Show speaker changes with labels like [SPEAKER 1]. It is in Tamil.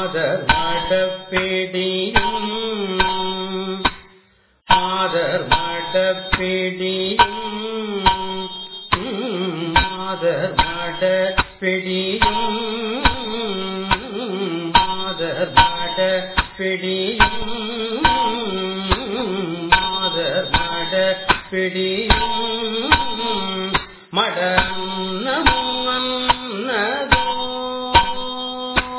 [SPEAKER 1] ஆதர் மடப்பிடியும் ஆதர் மடப்பிடியும் ஆதர் மடப்பிடியும் ஆதர் மடப்பிடியும் ஆதர் மடப்பிடியும் மட